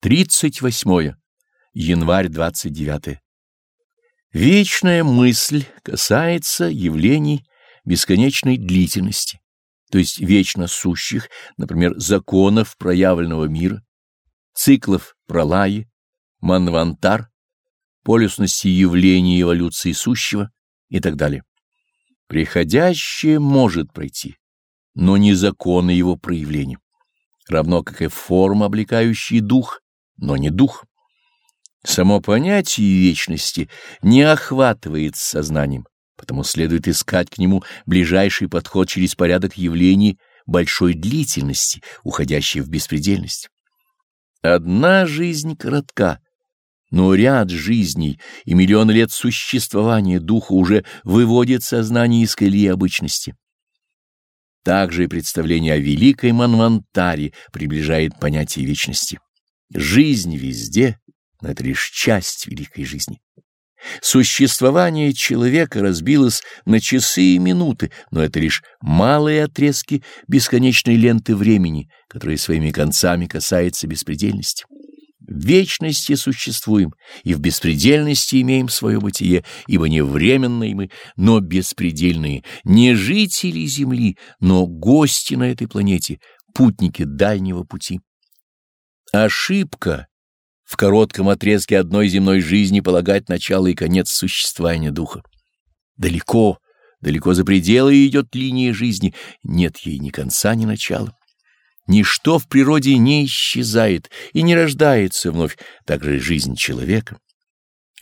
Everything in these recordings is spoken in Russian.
38. Январь 29. Вечная мысль касается явлений бесконечной длительности, то есть вечно сущих, например, законов проявленного мира, циклов пролаи, манвантар, полюсности явлений эволюции сущего и так далее. Приходящее может пройти, но не законы его проявления, равно как и форма, облекающая дух, но не дух. Само понятие вечности не охватывает сознанием, потому следует искать к нему ближайший подход через порядок явлений большой длительности, уходящей в беспредельность. Одна жизнь коротка, но ряд жизней и миллионы лет существования духа уже выводит сознание из колеи обычности. Также и представление о великой Манвантаре приближает понятие вечности. Жизнь везде, но это лишь часть великой жизни. Существование человека разбилось на часы и минуты, но это лишь малые отрезки бесконечной ленты времени, которая своими концами касается беспредельности. В вечности существуем и в беспредельности имеем свое бытие, ибо не временные мы, но беспредельные, не жители Земли, но гости на этой планете, путники дальнего пути. Ошибка в коротком отрезке одной земной жизни полагать начало и конец существования духа. Далеко, далеко за пределы идет линия жизни, нет ей ни конца, ни начала. Ничто в природе не исчезает и не рождается вновь, так же и жизнь человека.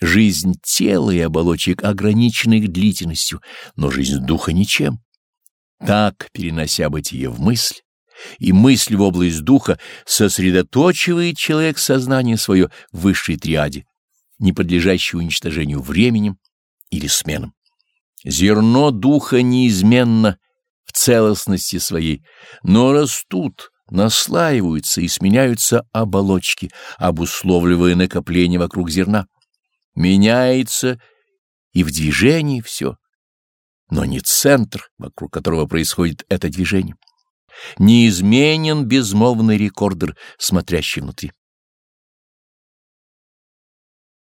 Жизнь тела и оболочек ограничена их длительностью, но жизнь духа ничем. Так, перенося бытие в мысль, и мысль в область духа сосредоточивает человек сознание свое в высшей триаде, не подлежащей уничтожению временем или сменам. Зерно духа неизменно в целостности своей, но растут, наслаиваются и сменяются оболочки, обусловливая накопление вокруг зерна. Меняется и в движении все, но не центр, вокруг которого происходит это движение неизменен безмолвный рекордер, смотрящий внутри.